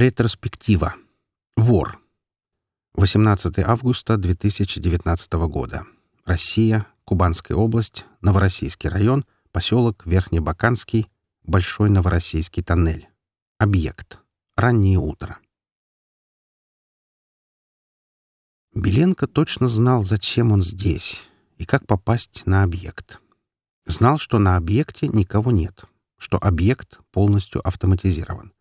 Ретроспектива. Вор. 18 августа 2019 года. Россия, Кубанская область, Новороссийский район, поселок Верхнебаканский, Большой Новороссийский тоннель. Объект. Раннее утро. Беленко точно знал, зачем он здесь и как попасть на объект. Знал, что на объекте никого нет, что объект полностью автоматизирован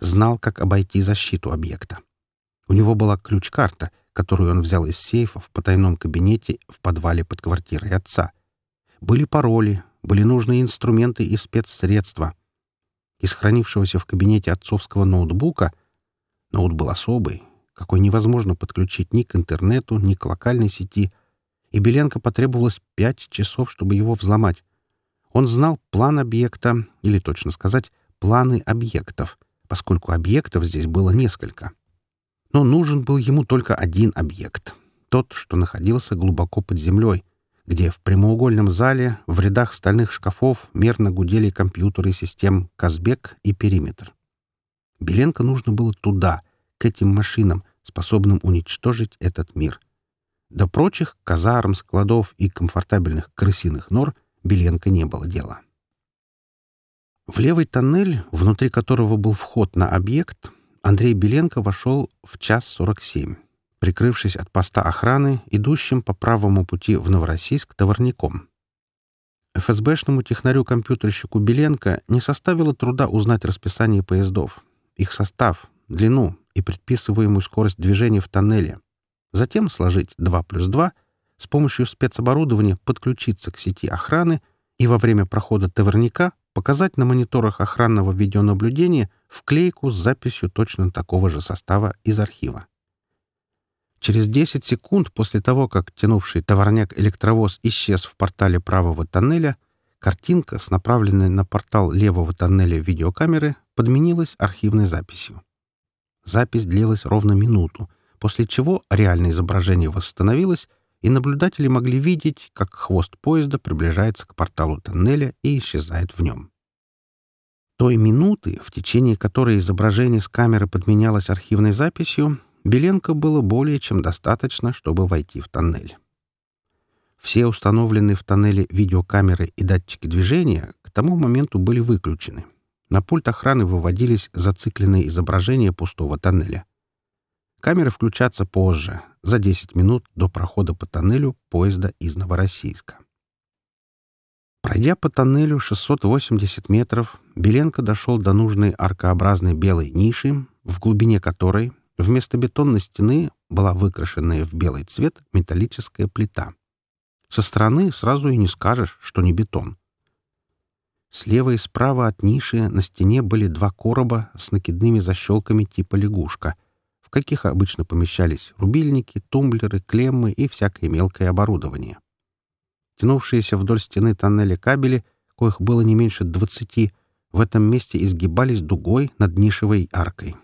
знал, как обойти защиту объекта. У него была ключ-карта, которую он взял из сейфа в потайном кабинете в подвале под квартирой отца. Были пароли, были нужные инструменты и спецсредства. Из хранившегося в кабинете отцовского ноутбука ноут был особый, какой невозможно подключить ни к интернету, ни к локальной сети, и Беленко потребовалось пять часов, чтобы его взломать. Он знал план объекта, или, точно сказать, планы объектов — поскольку объектов здесь было несколько. Но нужен был ему только один объект — тот, что находился глубоко под землей, где в прямоугольном зале в рядах стальных шкафов мерно гудели компьютеры систем «Казбек» и «Периметр». Беленко нужно было туда, к этим машинам, способным уничтожить этот мир. До прочих казарм, складов и комфортабельных крысиных нор Беленко не было дела. — в левый тоннель, внутри которого был вход на объект, Андрей Беленко вошел в час 47, прикрывшись от поста охраны, идущим по правому пути в Новороссийск товарником. ФСБшному технарю-компьютерщику Беленко не составило труда узнать расписание поездов, их состав, длину и предписываемую скорость движения в тоннеле. Затем сложить 2 плюс 2, с помощью спецоборудования подключиться к сети охраны и во время прохода товарника показать на мониторах охранного видеонаблюдения вклейку с записью точно такого же состава из архива. Через 10 секунд после того, как тянувший товарняк-электровоз исчез в портале правого тоннеля, картинка с направленной на портал левого тоннеля видеокамеры подменилась архивной записью. Запись длилась ровно минуту, после чего реальное изображение восстановилось, и наблюдатели могли видеть, как хвост поезда приближается к порталу тоннеля и исчезает в нем. Той минуты, в течение которой изображение с камеры подменялось архивной записью, Беленко было более чем достаточно, чтобы войти в тоннель. Все установленные в тоннеле видеокамеры и датчики движения к тому моменту были выключены. На пульт охраны выводились зацикленные изображения пустого тоннеля. Камеры включатся позже, за 10 минут до прохода по тоннелю поезда из Новороссийска. Пройдя по тоннелю 680 метров, Беленко дошел до нужной аркообразной белой ниши, в глубине которой вместо бетонной стены была выкрашенная в белый цвет металлическая плита. Со стороны сразу и не скажешь, что не бетон. Слева и справа от ниши на стене были два короба с накидными защелками типа лягушка — в каких обычно помещались рубильники, тумблеры, клеммы и всякое мелкое оборудование. Тянувшиеся вдоль стены тоннеля кабели, коих было не меньше двадцати, в этом месте изгибались дугой над нишевой аркой.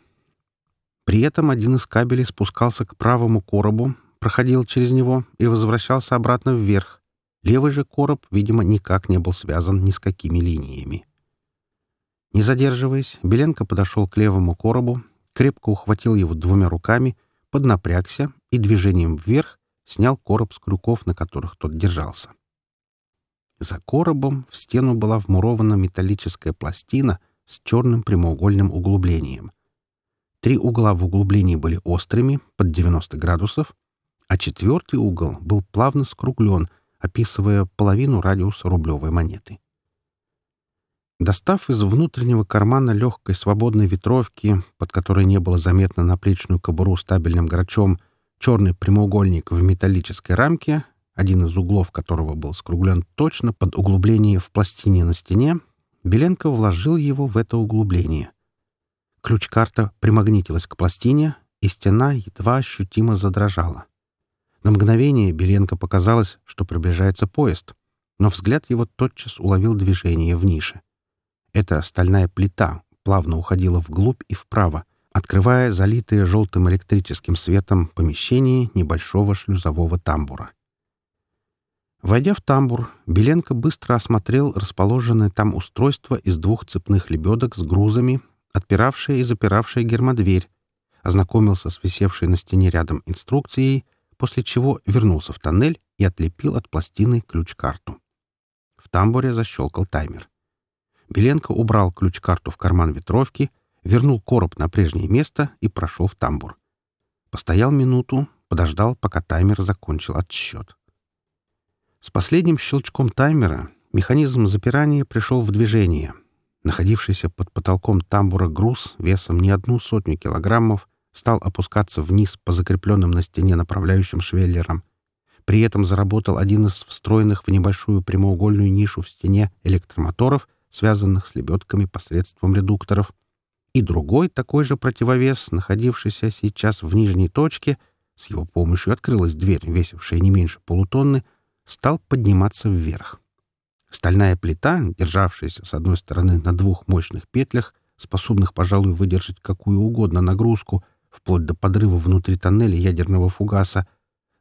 При этом один из кабелей спускался к правому коробу, проходил через него и возвращался обратно вверх. Левый же короб, видимо, никак не был связан ни с какими линиями. Не задерживаясь, Беленко подошел к левому коробу крепко ухватил его двумя руками, поднапрягся и движением вверх снял короб с крюков, на которых тот держался. За коробом в стену была вмурована металлическая пластина с черным прямоугольным углублением. Три угла в углублении были острыми, под 90 градусов, а четвертый угол был плавно скруглен, описывая половину радиуса рублевой монеты. Достав из внутреннего кармана легкой свободной ветровки, под которой не было заметно наплечную кобуру с табельным грачом, черный прямоугольник в металлической рамке, один из углов которого был скруглен точно под углубление в пластине на стене, Беленко вложил его в это углубление. Ключ-карта примагнитилась к пластине, и стена едва ощутимо задрожала. На мгновение Беленко показалось, что приближается поезд, но взгляд его тотчас уловил движение в нише. Эта стальная плита плавно уходила вглубь и вправо, открывая залитые желтым электрическим светом помещение небольшого шлюзового тамбура. Войдя в тамбур, Беленко быстро осмотрел расположенное там устройство из двух цепных лебедок с грузами, отпиравшее и запиравшее гермодверь, ознакомился с висевшей на стене рядом инструкцией, после чего вернулся в тоннель и отлепил от пластины ключ-карту. В тамбуре защелкал таймер. Беленко убрал ключ-карту в карман ветровки, вернул короб на прежнее место и прошел в тамбур. Постоял минуту, подождал, пока таймер закончил отсчет. С последним щелчком таймера механизм запирания пришел в движение. Находившийся под потолком тамбура груз весом не одну сотню килограммов стал опускаться вниз по закрепленным на стене направляющим швеллерам. При этом заработал один из встроенных в небольшую прямоугольную нишу в стене электромоторов — связанных с лебедками посредством редукторов, и другой такой же противовес, находившийся сейчас в нижней точке, с его помощью открылась дверь, весившая не меньше полутонны, стал подниматься вверх. Стальная плита, державшаяся с одной стороны на двух мощных петлях, способных, пожалуй, выдержать какую угодно нагрузку, вплоть до подрыва внутри тоннеля ядерного фугаса,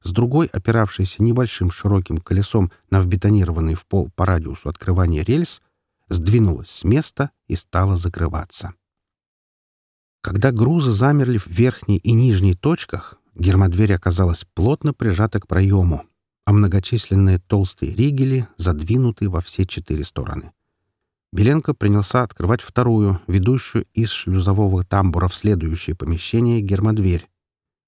с другой, опиравшейся небольшим широким колесом на вбетонированный в пол по радиусу открывания рельс, сдвинулась с места и стала закрываться. Когда грузы замерли в верхней и нижней точках, гермодверь оказалась плотно прижата к проему, а многочисленные толстые ригели задвинуты во все четыре стороны. Беленко принялся открывать вторую, ведущую из шлюзового тамбура в следующее помещение гермодверь.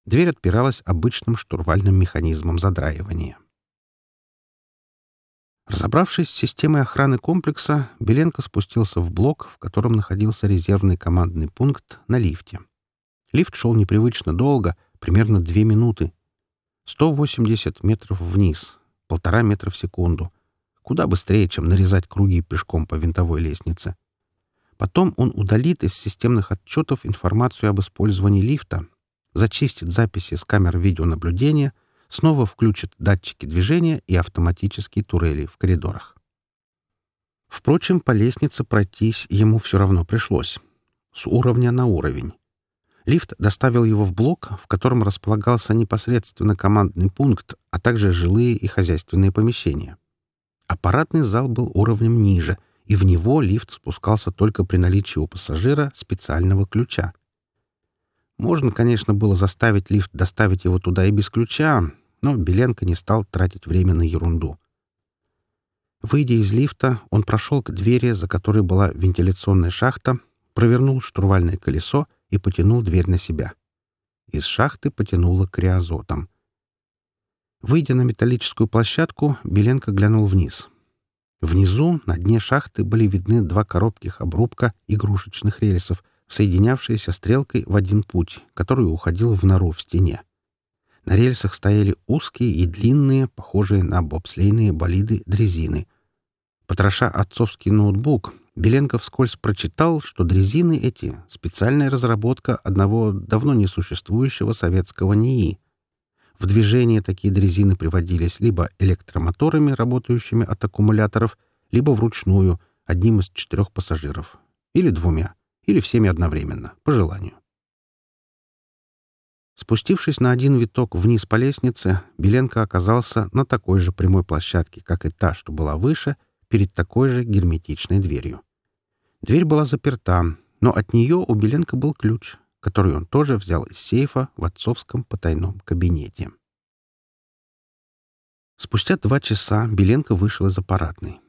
Дверь отпиралась обычным штурвальным механизмом задраивания. Разобравшись с системой охраны комплекса, Беленко спустился в блок, в котором находился резервный командный пункт на лифте. Лифт шел непривычно долго, примерно две минуты. 180 метров вниз, полтора метра в секунду. Куда быстрее, чем нарезать круги пешком по винтовой лестнице. Потом он удалит из системных отчетов информацию об использовании лифта, зачистит записи с камер видеонаблюдения — снова включит датчики движения и автоматические турели в коридорах. Впрочем, по лестнице пройтись ему все равно пришлось. С уровня на уровень. Лифт доставил его в блок, в котором располагался непосредственно командный пункт, а также жилые и хозяйственные помещения. Аппаратный зал был уровнем ниже, и в него лифт спускался только при наличии у пассажира специального ключа. Можно, конечно, было заставить лифт доставить его туда и без ключа, но Беленко не стал тратить время на ерунду. Выйдя из лифта, он прошел к двери, за которой была вентиляционная шахта, провернул штурвальное колесо и потянул дверь на себя. Из шахты потянуло криозотом. Выйдя на металлическую площадку, Беленко глянул вниз. Внизу, на дне шахты, были видны два коротких обрубка игрушечных рельсов — соединявшиеся стрелкой в один путь, который уходил в нору в стене. На рельсах стояли узкие и длинные, похожие на бобслейные болиды, дрезины. Потроша отцовский ноутбук, Беленков вскользь прочитал, что дрезины эти — специальная разработка одного давно несуществующего советского НИИ. В движение такие дрезины приводились либо электромоторами, работающими от аккумуляторов, либо вручную, одним из четырех пассажиров. Или двумя или всеми одновременно, по желанию. Спустившись на один виток вниз по лестнице, Беленко оказался на такой же прямой площадке, как и та, что была выше, перед такой же герметичной дверью. Дверь была заперта, но от нее у Беленко был ключ, который он тоже взял из сейфа в отцовском потайном кабинете. Спустя два часа Беленко вышел из аппаратной.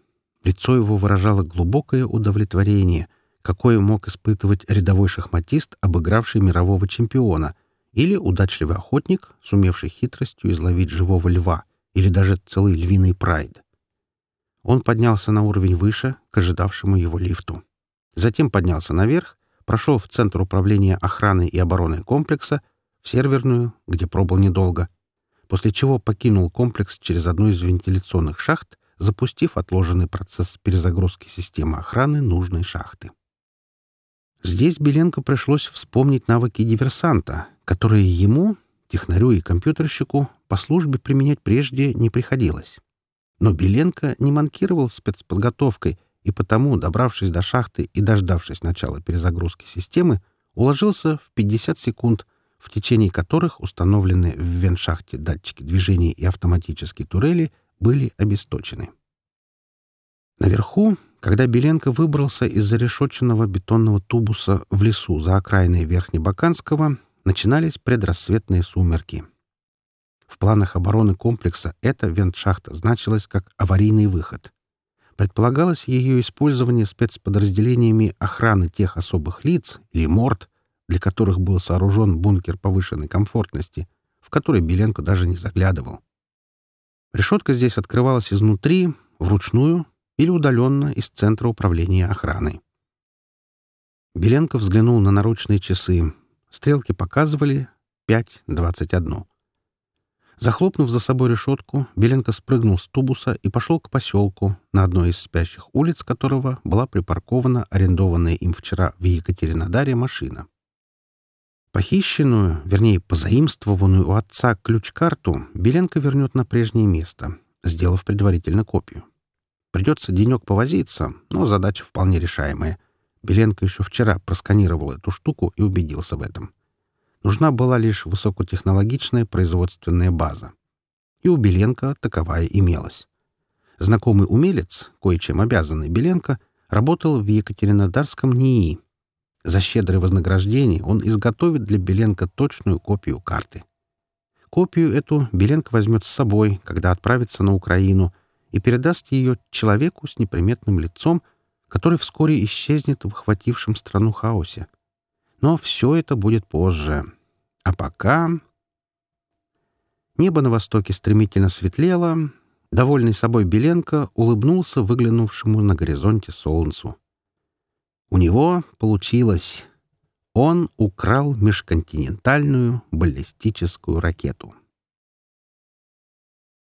Лицо его выражало глубокое удовлетворение — какое мог испытывать рядовой шахматист, обыгравший мирового чемпиона, или удачливый охотник, сумевший хитростью изловить живого льва, или даже целый львиный прайд. Он поднялся на уровень выше, к ожидавшему его лифту. Затем поднялся наверх, прошел в Центр управления охраны и обороны комплекса, в серверную, где пробыл недолго, после чего покинул комплекс через одну из вентиляционных шахт, запустив отложенный процесс перезагрузки системы охраны нужной шахты. Здесь Беленко пришлось вспомнить навыки диверсанта, которые ему, технарю и компьютерщику, по службе применять прежде не приходилось. Но Беленко не манкировал спецподготовкой и потому, добравшись до шахты и дождавшись начала перезагрузки системы, уложился в 50 секунд, в течение которых установленные в веншахте датчики движения и автоматические турели были обесточены. Наверху когда Беленко выбрался из зарешоченного бетонного тубуса в лесу за окраиной Верхнебаканского, начинались предрассветные сумерки. В планах обороны комплекса эта вентшахта значилась как аварийный выход. Предполагалось ее использование спецподразделениями охраны тех особых лиц или морд, для которых был сооружен бункер повышенной комфортности, в который Беленко даже не заглядывал. Решетка здесь открывалась изнутри, вручную, или удаленно из Центра управления охраной. Беленко взглянул на наручные часы. Стрелки показывали 5.21. Захлопнув за собой решетку, Беленко спрыгнул с тубуса и пошел к поселку, на одной из спящих улиц которого была припаркована арендованная им вчера в Екатеринодаре машина. Похищенную, вернее, позаимствованную у отца ключ-карту Беленко вернет на прежнее место, сделав предварительно копию. Придется денек повозиться, но задача вполне решаемая. Беленко еще вчера просканировал эту штуку и убедился в этом. Нужна была лишь высокотехнологичная производственная база. И у Беленко таковая имелась. Знакомый умелец, кое-чем обязанный Беленко, работал в Екатеринодарском НИИ. За щедрое вознаграждение он изготовит для Беленко точную копию карты. Копию эту Беленко возьмет с собой, когда отправится на Украину, и передаст ее человеку с неприметным лицом, который вскоре исчезнет в охватившем страну хаосе. Но все это будет позже. А пока... Небо на востоке стремительно светлело. Довольный собой Беленко улыбнулся выглянувшему на горизонте солнцу. У него получилось. Он украл межконтинентальную баллистическую ракету.